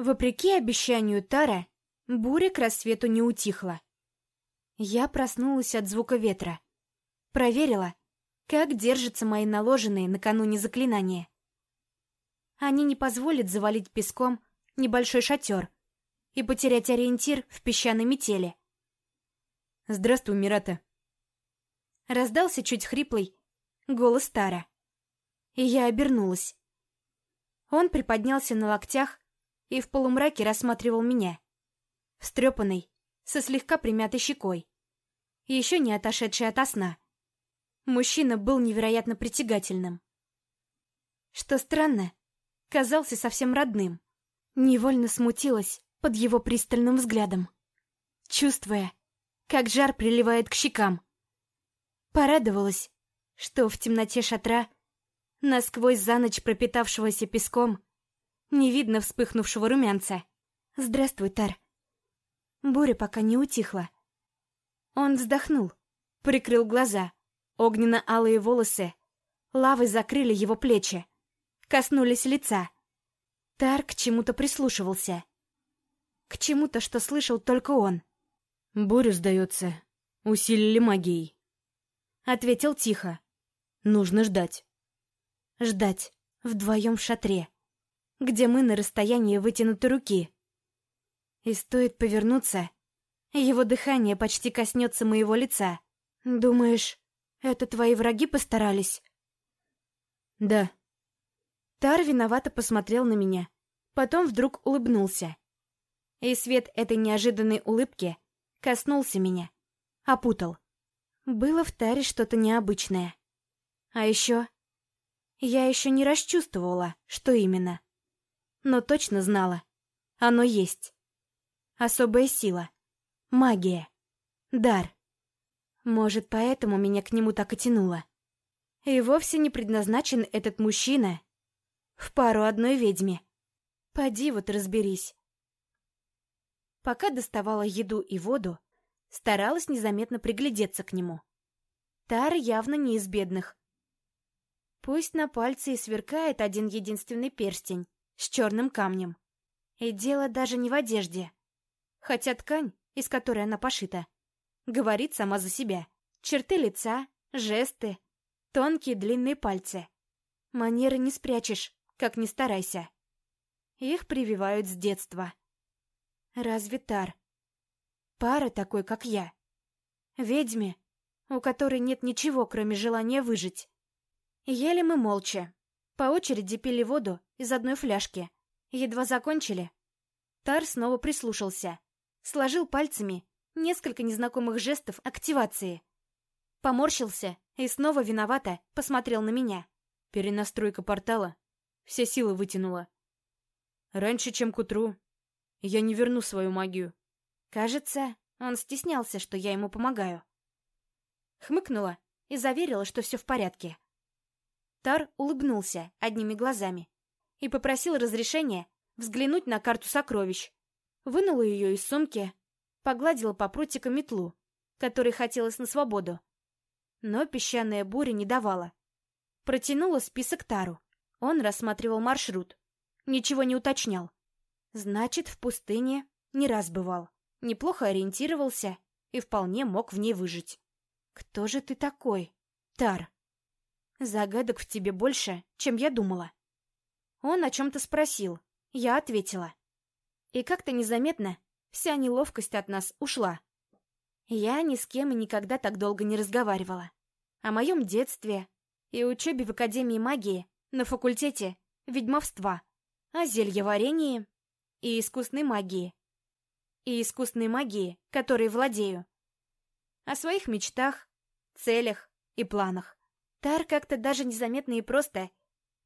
Вопреки обещанию Тара, буря к рассвету не утихла. Я проснулась от звука ветра. Проверила, как держатся мои наложенные накануне заклинания. Они не позволят завалить песком небольшой шатер и потерять ориентир в песчаной метели. «Здравствуй, Мирата!» Раздался чуть хриплый голос Тара. И я обернулась. Он приподнялся на локтях и в полумраке рассматривал меня. Встрепанный, со слегка примятой щекой. Еще не отошедший ото сна. Мужчина был невероятно притягательным. Что странно, казался совсем родным. Невольно смутилась под его пристальным взглядом, чувствуя, как жар приливает к щекам. Порадовалась, что в темноте шатра, насквозь за ночь пропитавшегося песком, не видно вспыхнувшего румянца. «Здравствуй, Тар». Буря пока не утихла. Он вздохнул, прикрыл глаза. Огненно-алые волосы лавой закрыли его плечи, коснулись лица. Тар к чему-то прислушивался. К чему-то, что слышал только он. «Бурю, сдается, усилили магией», — ответил тихо. «Нужно ждать». Ждать вдвоем в шатре где мы на расстоянии вытянутой руки. И стоит повернуться, его дыхание почти коснется моего лица. Думаешь, это твои враги постарались? Да. Тар виновато посмотрел на меня, потом вдруг улыбнулся. И свет этой неожиданной улыбки коснулся меня, опутал. Было в Таре что-то необычное. А еще... Я еще не расчувствовала, что именно но точно знала. Оно есть. Особая сила. Магия. Дар. Может, поэтому меня к нему так и тянуло. И вовсе не предназначен этот мужчина в пару одной ведьме. Поди вот разберись. Пока доставала еду и воду, старалась незаметно приглядеться к нему. Тар явно не из бедных. Пусть на пальце и сверкает один единственный перстень, с черным камнем. И дело даже не в одежде. Хотя ткань, из которой она пошита, говорит сама за себя. Черты лица, жесты, тонкие длинные пальцы. Манеры не спрячешь, как ни старайся. Их прививают с детства. Разве Тар? Пара такой, как я. Ведьме, у которой нет ничего, кроме желания выжить. Ели мы молча, по очереди пили воду из одной фляжки. Едва закончили. Тар снова прислушался. Сложил пальцами несколько незнакомых жестов активации. Поморщился и снова виновато посмотрел на меня. Перенастройка портала. Все силы вытянула. Раньше, чем к утру, я не верну свою магию. Кажется, он стеснялся, что я ему помогаю. Хмыкнула и заверила, что все в порядке. Тар улыбнулся одними глазами и попросил разрешения взглянуть на карту сокровищ. Вынула ее из сумки, погладила по прутикам метлу, которой хотелось на свободу. Но песчаная буря не давала. Протянула список Тару. Он рассматривал маршрут. Ничего не уточнял. Значит, в пустыне не раз бывал. Неплохо ориентировался и вполне мог в ней выжить. «Кто же ты такой, Тар?» Загадок в тебе больше, чем я думала. Он о чем-то спросил. Я ответила. И как-то незаметно вся неловкость от нас ушла. Я ни с кем и никогда так долго не разговаривала. О моем детстве и учебе в Академии магии на факультете ведьмовства, о зельеварении и искусной магии. И искусной магии, которой владею. О своих мечтах, целях и планах. Тар как-то даже незаметно и просто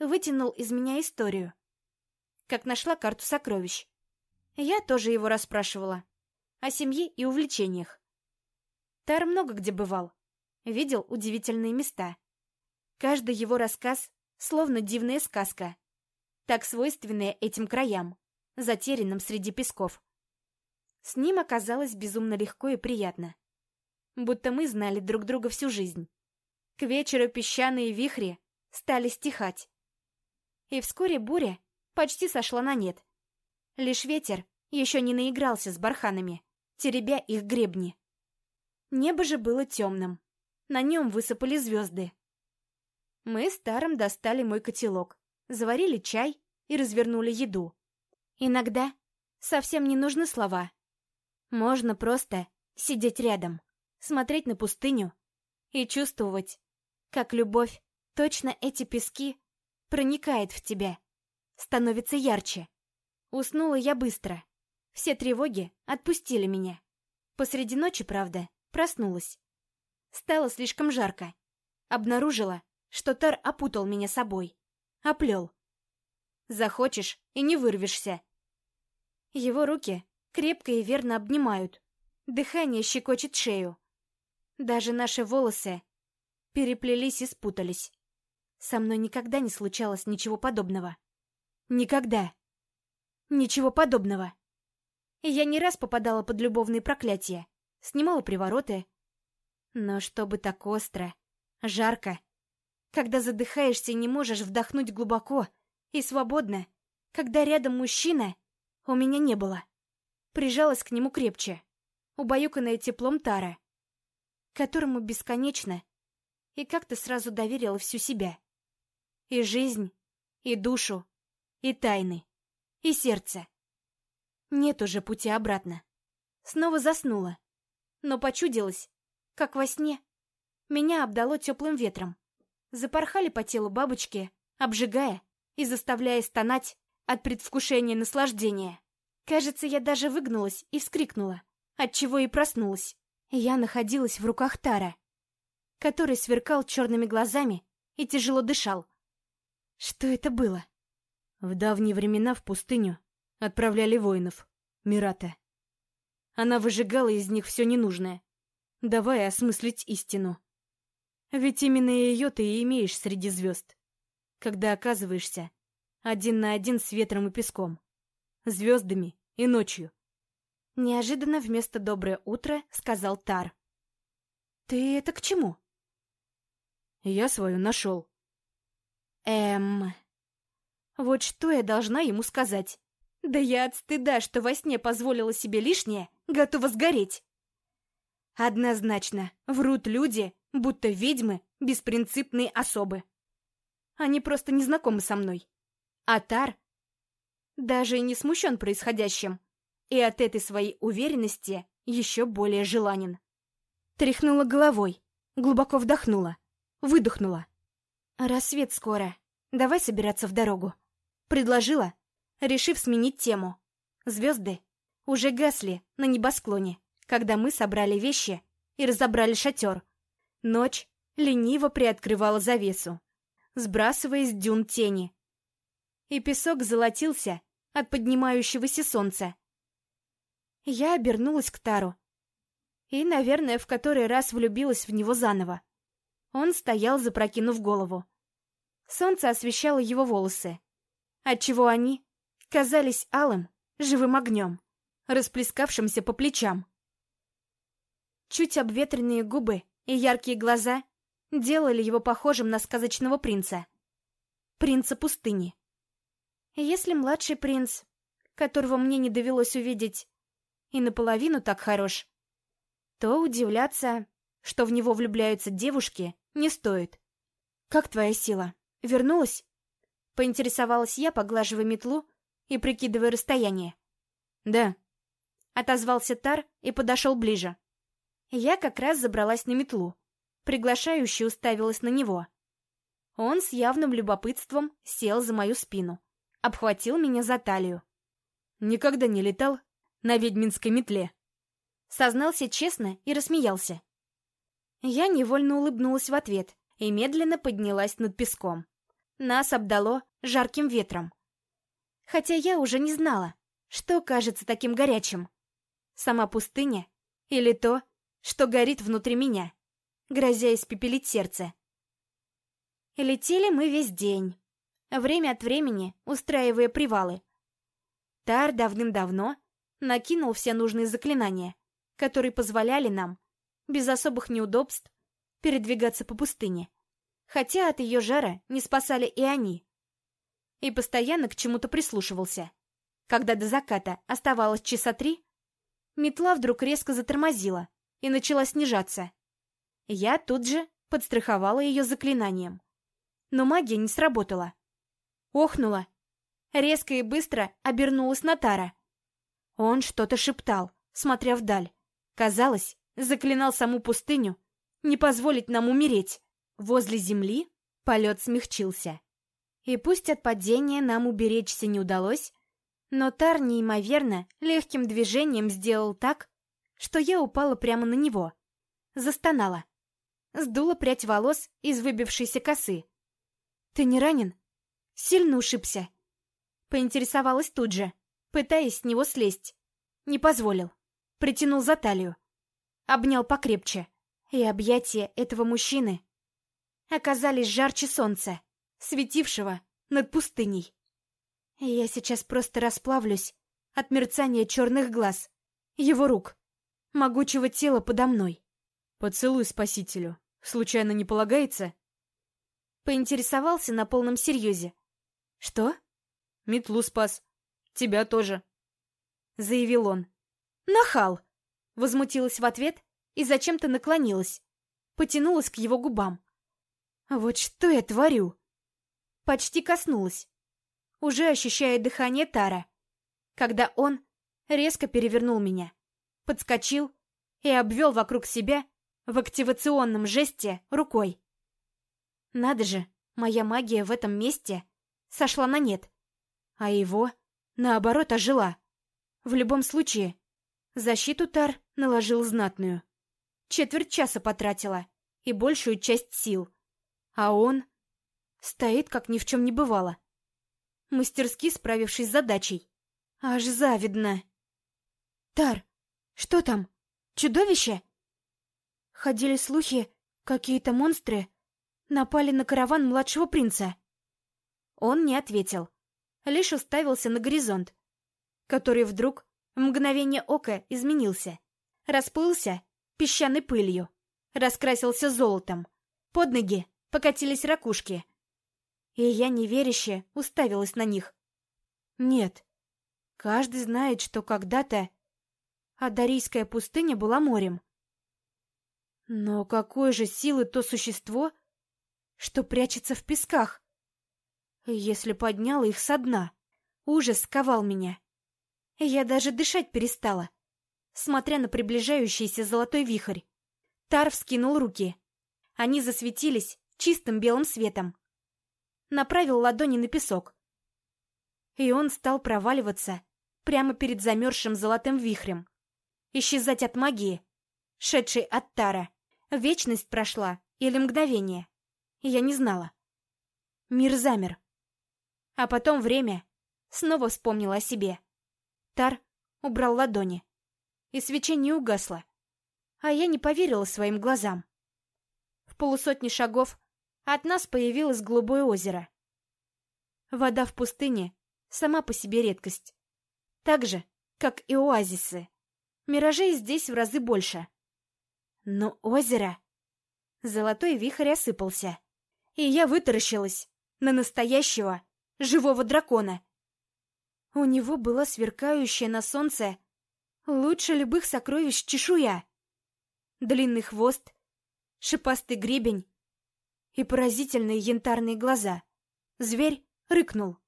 вытянул из меня историю. Как нашла карту сокровищ. Я тоже его расспрашивала. О семье и увлечениях. Тар много где бывал. Видел удивительные места. Каждый его рассказ словно дивная сказка. Так свойственная этим краям, затерянным среди песков. С ним оказалось безумно легко и приятно. Будто мы знали друг друга всю жизнь. К вечеру песчаные вихри стали стихать. И вскоре буря почти сошла на нет. Лишь ветер еще не наигрался с барханами, теребя их гребни. Небо же было темным. На нем высыпали звезды. Мы с Таром достали мой котелок, заварили чай и развернули еду. Иногда совсем не нужны слова. Можно просто сидеть рядом, смотреть на пустыню и чувствовать, как любовь, точно эти пески, проникает в тебя, становится ярче. Уснула я быстро. Все тревоги отпустили меня. Посреди ночи, правда, проснулась. Стало слишком жарко. Обнаружила, что Тар опутал меня собой. Оплел. Захочешь и не вырвешься. Его руки крепко и верно обнимают. Дыхание щекочет шею. Даже наши волосы переплелись и спутались. Со мной никогда не случалось ничего подобного. Никогда. Ничего подобного. Я не раз попадала под любовные проклятия, снимала привороты. Но чтобы так остро, жарко, когда задыхаешься и не можешь вдохнуть глубоко и свободно, когда рядом мужчина, у меня не было. Прижалась к нему крепче, убаюканная теплом Тара, которому бесконечно и как-то сразу доверила всю себя. И жизнь, и душу, и тайны, и сердце. Нет уже пути обратно. Снова заснула, но почудилась, как во сне. Меня обдало теплым ветром. Запорхали по телу бабочки, обжигая и заставляя стонать от предвкушения наслаждения. Кажется, я даже выгнулась и вскрикнула, отчего и проснулась. Я находилась в руках Тара, который сверкал черными глазами и тяжело дышал. Что это было? В давние времена в пустыню отправляли воинов, Мирата. Она выжигала из них все ненужное, давая осмыслить истину. Ведь именно ее ты и имеешь среди звезд, когда оказываешься один на один с ветром и песком, звездами и ночью. Неожиданно вместо «доброе утро» сказал Тар. «Ты это к чему?» Я свою нашел. Эм... Вот что я должна ему сказать? Да я от стыда, что во сне позволила себе лишнее, готова сгореть. Однозначно, врут люди, будто ведьмы, беспринципные особы. Они просто не знакомы со мной. Атар даже и не смущен происходящим, и от этой своей уверенности еще более желанен. Тряхнула головой, глубоко вдохнула, выдохнула. Рассвет скоро. Давай собираться в дорогу. Предложила, решив сменить тему. Звезды уже гасли на небосклоне, когда мы собрали вещи и разобрали шатер. Ночь лениво приоткрывала завесу, сбрасывая с дюн тени. И песок золотился от поднимающегося солнца. Я обернулась к Тару. И, наверное, в который раз влюбилась в него заново. Он стоял, запрокинув голову. Солнце освещало его волосы, отчего они казались алым, живым огнем, расплескавшимся по плечам. Чуть обветренные губы и яркие глаза делали его похожим на сказочного принца. Принца пустыни. Если младший принц, которого мне не довелось увидеть, и наполовину так хорош, то удивляться, что в него влюбляются девушки, не стоит. «Как твоя сила?» Вернулась? Поинтересовалась я, поглаживая метлу и прикидывая расстояние. Да. Отозвался Тар и подошел ближе. Я как раз забралась на метлу. Приглашающий уставилась на него. Он с явным любопытством сел за мою спину. Обхватил меня за талию. Никогда не летал на ведьминской метле. Сознался честно и рассмеялся. Я невольно улыбнулась в ответ и медленно поднялась над песком. Нас обдало жарким ветром. Хотя я уже не знала, что кажется таким горячим. Сама пустыня или то, что горит внутри меня, грозя испепелить сердце. летели мы весь день, время от времени устраивая привалы. Тар давным-давно накинул все нужные заклинания, которые позволяли нам, без особых неудобств, передвигаться по пустыне хотя от ее жара не спасали и они. И постоянно к чему-то прислушивался. Когда до заката оставалось часа три, метла вдруг резко затормозила и начала снижаться. Я тут же подстраховала ее заклинанием. Но магия не сработала. Охнула. Резко и быстро обернулась на Тара. Он что-то шептал, смотря вдаль. Казалось, заклинал саму пустыню не позволить нам умереть. Возле земли полет смягчился. И пусть от падения нам уберечься не удалось, но Тар неимоверно легким движением сделал так, что я упала прямо на него. Застонала. Сдула прядь волос из выбившейся косы. «Ты не ранен?» «Сильно ушибся?» Поинтересовалась тут же, пытаясь с него слезть. Не позволил. Притянул за талию. Обнял покрепче. И объятия этого мужчины оказались жарче солнца, светившего над пустыней. я сейчас просто расплавлюсь от мерцания черных глаз, его рук, могучего тела подо мной. «Поцелуй спасителю. Случайно не полагается?» Поинтересовался на полном серьезе. «Что?» «Метлу спас. Тебя тоже», — заявил он. «Нахал!» — возмутилась в ответ и зачем-то наклонилась. Потянулась к его губам. «Вот что я творю?» Почти коснулась, уже ощущая дыхание Тара, когда он резко перевернул меня, подскочил и обвел вокруг себя в активационном жесте рукой. Надо же, моя магия в этом месте сошла на нет, а его, наоборот, ожила. В любом случае, защиту Тар наложил знатную. Четверть часа потратила и большую часть сил. А он стоит, как ни в чем не бывало. Мастерски справившись с задачей. Аж завидно. «Тар, что там? Чудовище?» Ходили слухи, какие-то монстры напали на караван младшего принца. Он не ответил, лишь уставился на горизонт, который вдруг в мгновение ока изменился, расплылся песчаной пылью, раскрасился золотом. Под ноги покатились ракушки. И я неверяще уставилась на них. Нет, каждый знает, что когда-то Адарийская пустыня была морем. Но какой же силы то существо, что прячется в песках? Если подняла их со дна, ужас сковал меня. Я даже дышать перестала, смотря на приближающийся золотой вихрь. Тар вскинул руки. Они засветились чистым белым светом. Направил ладони на песок. И он стал проваливаться прямо перед замерзшим золотым вихрем. Исчезать от магии, шедшей от Тара. Вечность прошла или мгновение. Я не знала. Мир замер. А потом время снова вспомнила о себе. Тар убрал ладони. И свечение угасло. А я не поверила своим глазам. В полусотни шагов от нас появилось голубое озеро. Вода в пустыне сама по себе редкость. Так же, как и оазисы. Миражей здесь в разы больше. Но озеро... Золотой вихрь осыпался. И я вытаращилась на настоящего, живого дракона. У него была сверкающая на солнце лучше любых сокровищ чешуя. Длинный хвост, шипастый гребень и поразительные янтарные глаза. Зверь рыкнул,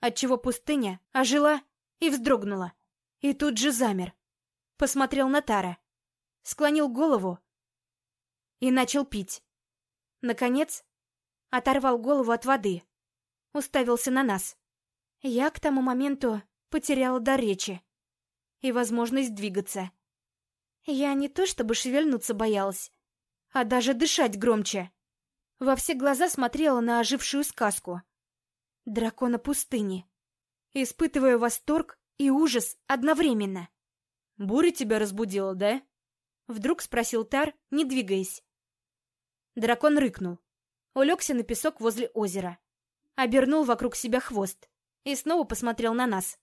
отчего пустыня ожила и вздрогнула. И тут же замер. Посмотрел на Тара склонил голову и начал пить. Наконец, оторвал голову от воды, уставился на нас. Я к тому моменту потеряла дар речи и возможность двигаться. Я не то чтобы шевельнуться боялась, а даже дышать громче. Во все глаза смотрела на ожившую сказку. Дракона пустыни. Испытывая восторг и ужас одновременно. «Буря тебя разбудила, да?» Вдруг спросил Тар, не двигаясь. Дракон рыкнул. Улегся на песок возле озера. Обернул вокруг себя хвост. И снова посмотрел на нас.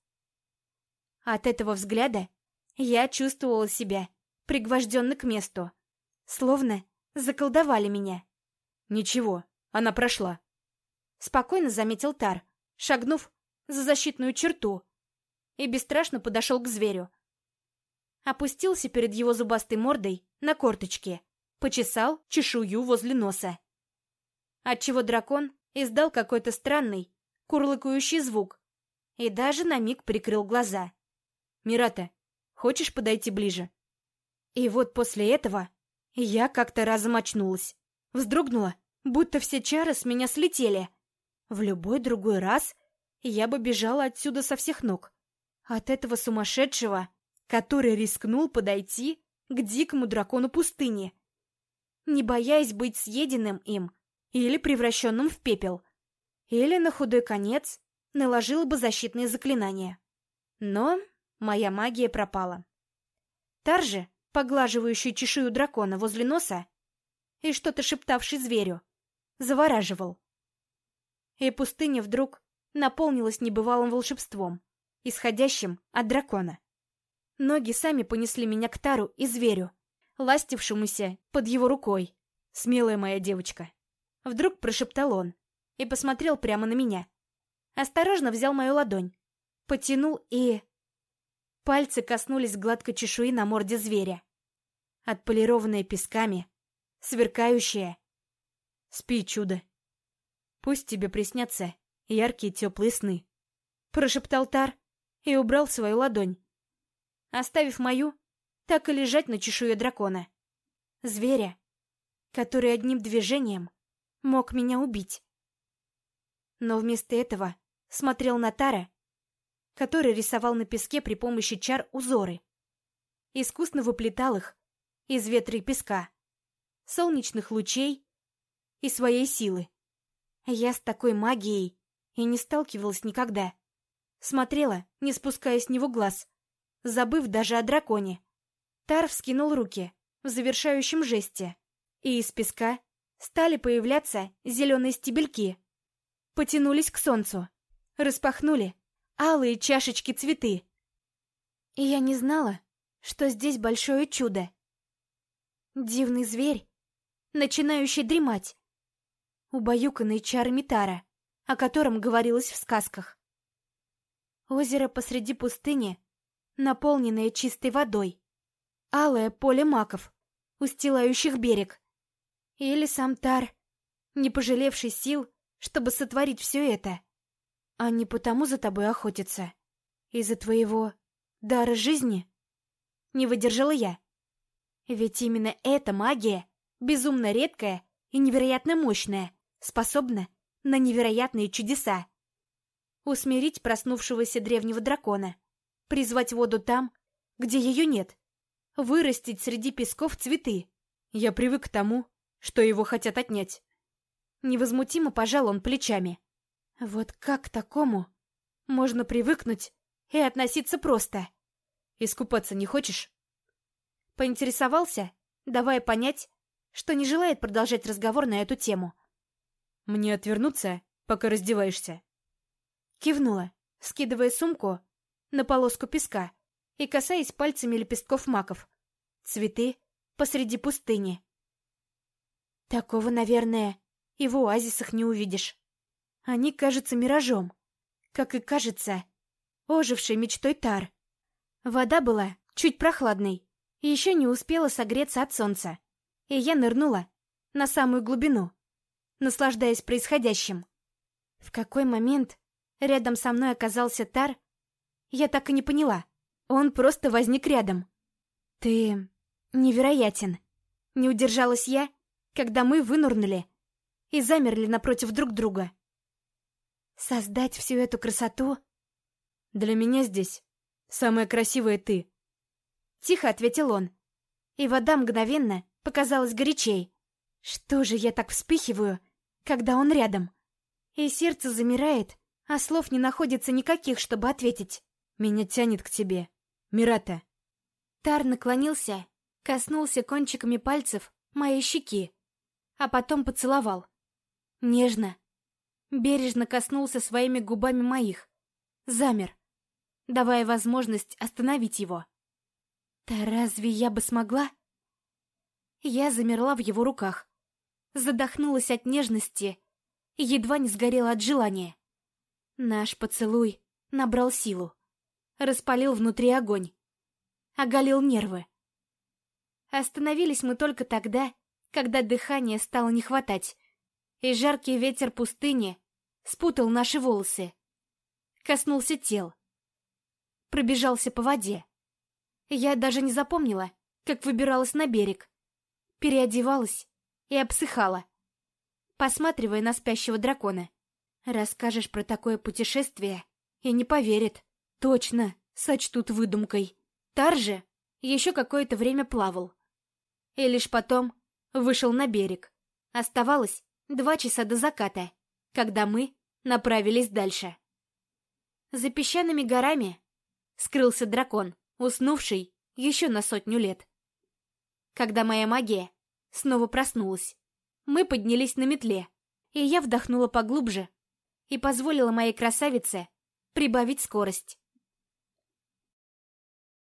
От этого взгляда я чувствовала себя пригвожденной к месту. Словно заколдовали меня. «Ничего, она прошла», — спокойно заметил Тар, шагнув за защитную черту. и бесстрашно подошел к зверю. Опустился перед его зубастой мордой на корточки, почесал чешую возле носа. Отчего дракон издал какой-то странный, курлыкающий звук и даже на миг прикрыл глаза. «Мирата, хочешь подойти ближе?» И вот после этого я как-то разом очнулась. Вздрогнула, будто все чары с меня слетели. В любой другой раз я бы бежала отсюда со всех ног. От этого сумасшедшего, который рискнул подойти к дикому дракону пустыни, не боясь быть съеденным им или превращенным в пепел. Или, на худой конец, наложила бы защитные заклинания. Но моя магия пропала. Тарже, поглаживающий чешую дракона возле носа и что-то шептавший зверю, завораживал. И пустыня вдруг наполнилась небывалым волшебством, исходящим от дракона. Ноги сами понесли меня к Тару и зверю, ластившемуся под его рукой. «Смелая моя девочка!» Вдруг прошептал он и посмотрел прямо на меня. Осторожно взял мою ладонь, потянул и... Пальцы коснулись гладкой чешуи на морде зверя. Отполированные песками, сверкающие. Спи, чудо. Пусть тебе приснятся яркие теплые сны. Прошептал Тар и убрал свою ладонь, оставив мою так и лежать на чешуе дракона. Зверя, который одним движением мог меня убить. Но вместо этого смотрел на Тара, который рисовал на песке при помощи чар узоры. Искусно выплетал их из ветра и песка, солнечных лучей и своей силы. Я с такой магией и не сталкивалась никогда. Смотрела, не спуская с него глаз, забыв даже о драконе. Тар вскинул руки в завершающем жесте, и из песка стали появляться зеленые стебельки. Потянулись к солнцу, распахнули алые чашечки цветы. И я не знала, что здесь большое чудо. Дивный зверь, начинающий дремать. Убаюканный чарами Тара, о котором говорилось в сказках. Озеро посреди пустыни, наполненное чистой водой. Алое поле маков, устилающих берег. Или сам Тар, не пожалевший сил, чтобы сотворить все это. А не потому за тобой охотиться. Из-за твоего дара жизни. Не выдержала я. Ведь именно эта магия, безумно редкая и невероятно мощная, способна на невероятные чудеса. Усмирить проснувшегося древнего дракона, призвать воду там, где ее нет, вырастить среди песков цветы. Я привык к тому, что его хотят отнять. Невозмутимо пожал он плечами. Вот как к такому можно привыкнуть и относиться просто? Искупаться не хочешь? Поинтересовался, давая понять, что не желает продолжать разговор на эту тему. Мне отвернуться, пока раздеваешься. Кивнула, скидывая сумку на полоску песка и касаясь пальцами лепестков маков. Цветы посреди пустыни. Такого, наверное, и в оазисах не увидишь. Они кажутся миражом, как и кажется ожившей мечтой Тар. Вода была чуть прохладной и еще не успела согреться от солнца, и я нырнула на самую глубину, наслаждаясь происходящим. В какой момент рядом со мной оказался Тар, я так и не поняла. Он просто возник рядом. «Ты невероятен!» Не удержалась я, когда мы вынурнули и замерли напротив друг друга. Создать всю эту красоту? Для меня здесь самая красивая ты. Тихо ответил он, и вода мгновенно показалась горячей. Что же я так вспыхиваю, когда он рядом? И сердце замирает, а слов не находится никаких, чтобы ответить. Меня тянет к тебе, Мирата. Тар наклонился, коснулся кончиками пальцев моей щеки, а потом поцеловал. Нежно, бережно коснулся своими губами моих. Замер, давая возможность остановить его. Да разве я бы смогла? Я замерла в его руках, задохнулась от нежности едва не сгорела от желания. Наш поцелуй набрал силу. распалил внутри огонь. Оголил нервы. Остановились мы только тогда, когда дыхание стало не хватать, и жаркий ветер пустыни спутал наши волосы. Коснулся тел. Пробежался по воде. Я даже не запомнила, как выбиралась на берег. Переодевалась и обсыхала, посматривая на спящего дракона. Расскажешь про такое путешествие и не поверит. Точно, сочтут выдумкой. Тар же еще какое-то время плавал. И лишь потом вышел на берег. Оставалось два часа до заката, когда мы направились дальше. За песчаными горами скрылся дракон, уснувший еще на сотню лет. Когда моя магия снова проснулась, мы поднялись на метле, и я вдохнула поглубже и позволила моей красавице прибавить скорость.